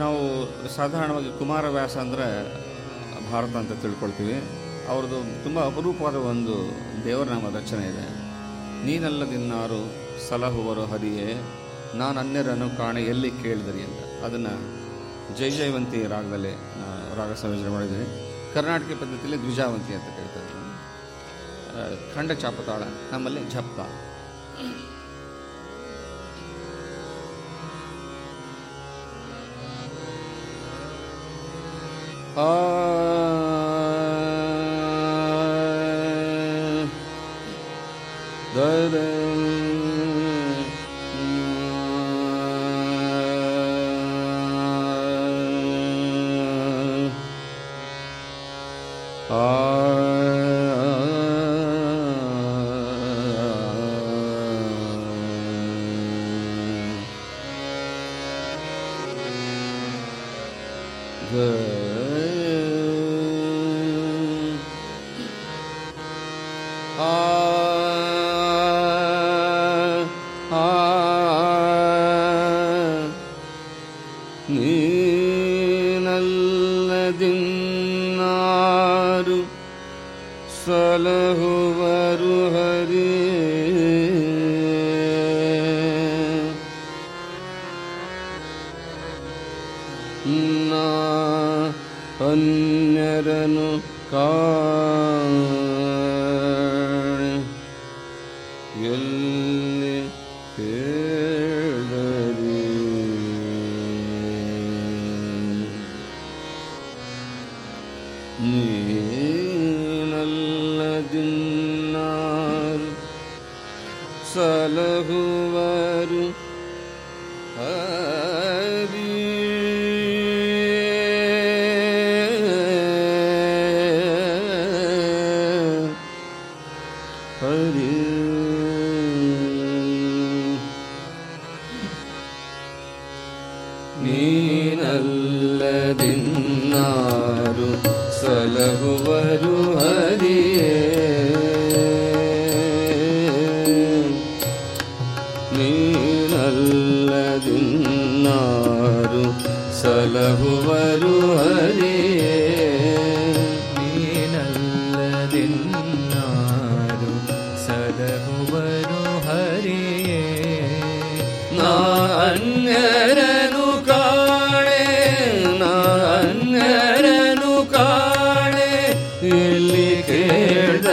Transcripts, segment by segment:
ನಾವು ಸಾಧಾರಣವಾಗಿ ಕುಮಾರವ್ಯಾಸ ಅಂದರೆ ಭಾರತ ಅಂತ ತಿಳ್ಕೊಳ್ತೀವಿ. ಅವ್ರದ್ದು ತುಂಬ ಅಪರೂಪವಾದ ಒಂದು ದೇವರನಾಮ ರಚನೆ ಇದೆ. ನೀನಲ್ಲದಿನ್ನಾರು ಸಲಹುವರು ಹರಿಯೇ, ನಾನು ಅನ್ಯರನ್ನು ಕಾಣೆ ಎಲ್ಲಿ ಕೇಳಿದರಿ ಅಂತ. ಅದನ್ನು ಜೈ ಜಯವಂತಿ ರಾಗದಲ್ಲಿ ರಾಗ ಸಂಯೋಜನೆ ಮಾಡಿದ್ದೀನಿ ಕರ್ನಾಟಕ ಪದ್ಧತಿಯಲ್ಲಿ ದ್ವಿಜಾವಂತಿ ಅಂತ ಕೇಳ್ತಾರೆ ಖಂಡ ಚಾಪತಾಳ ನಮ್ಮಲ್ಲಿ ಝಪ್ತ ಆ सलहुवरु हरिणा पन्यरनुका न सलभुवा വരു നീ നല്ലതിന്നാരു സലഹു നീ നല്ലതിന്നാരു സലഹു നാ അന്യര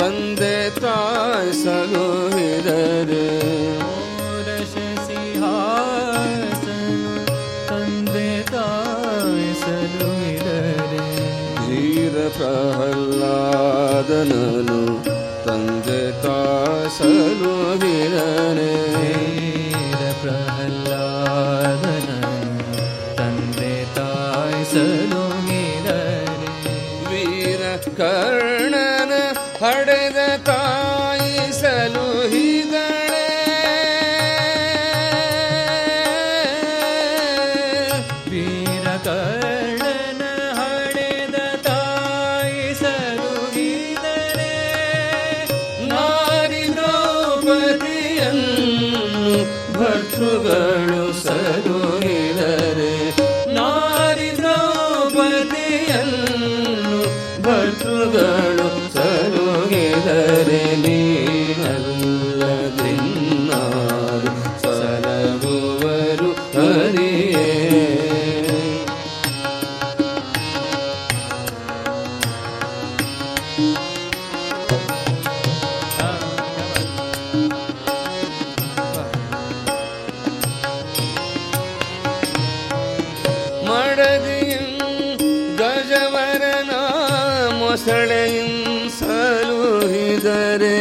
तन्दे ताय सगो तन्दि तन्दि तन्दे तन् ती ಶತ್ರುಗಳು ಸದುರಿದರೆ ನಾರಿ ದ್ರೌಪದಿಯನ್ನು ಭಟ್ರುಗಳು ಸದುರಿದರೆ ನೀನಲ್ಲದಿನ್ನಾರು ಸಲಗು ಮೊಸಳೆಯಿಂಸಲುಹಿದರೆ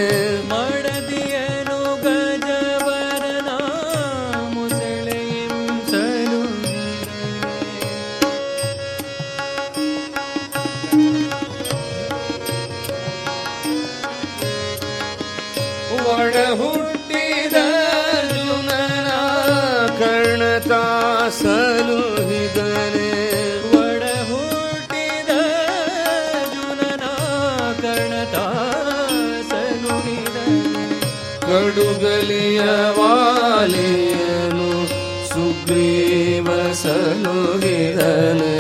ಮಡದಿಯನು ಗಜವರನ ಮೊಸಳೆಯಿಂಸಲು ಒಡ ಹುಟ್ಟಿದ ಕರ್ಣತಾಸಲು ಸಲುಹಿದನೆ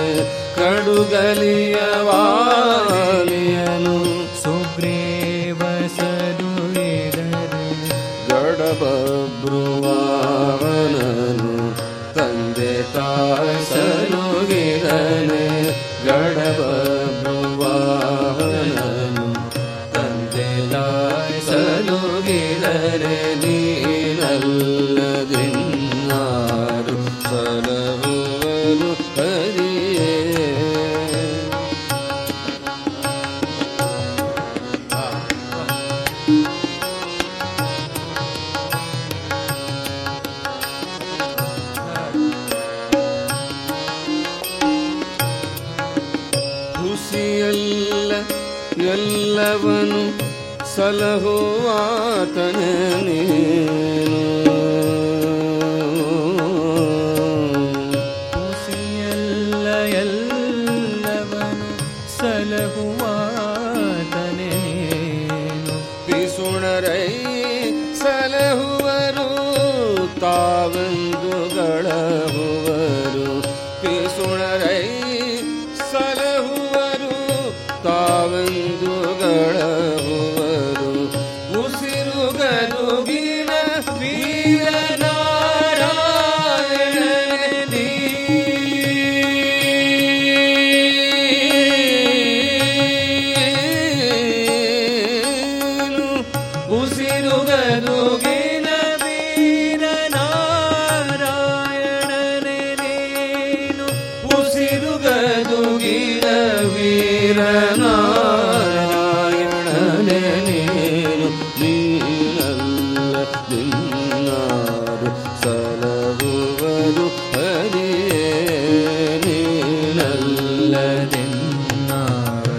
ಕಡುಗಲಿಯ ವಾಲಿಯನು ಸುಗ್ರೀವ ಸಲುಹಿದನೆ ಗಡಬಬ್ರುವಾವನನು ತಂದೆ ತಾಯಿ ಸಲುಹಿದನೆ ಎಲ್ಲವನು ಸಲಹುವಾತನೇ falando. నేను నీళ్ళ దిన్నారు సలవువదు అది నీళ్ళ దిన్నారు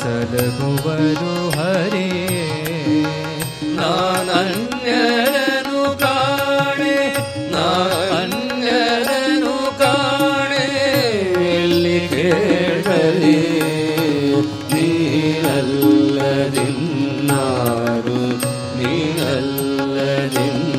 సలవువదు హరి నానంద നിന്നല്ലതിന്നാരു നീ അല്ലതിന്ന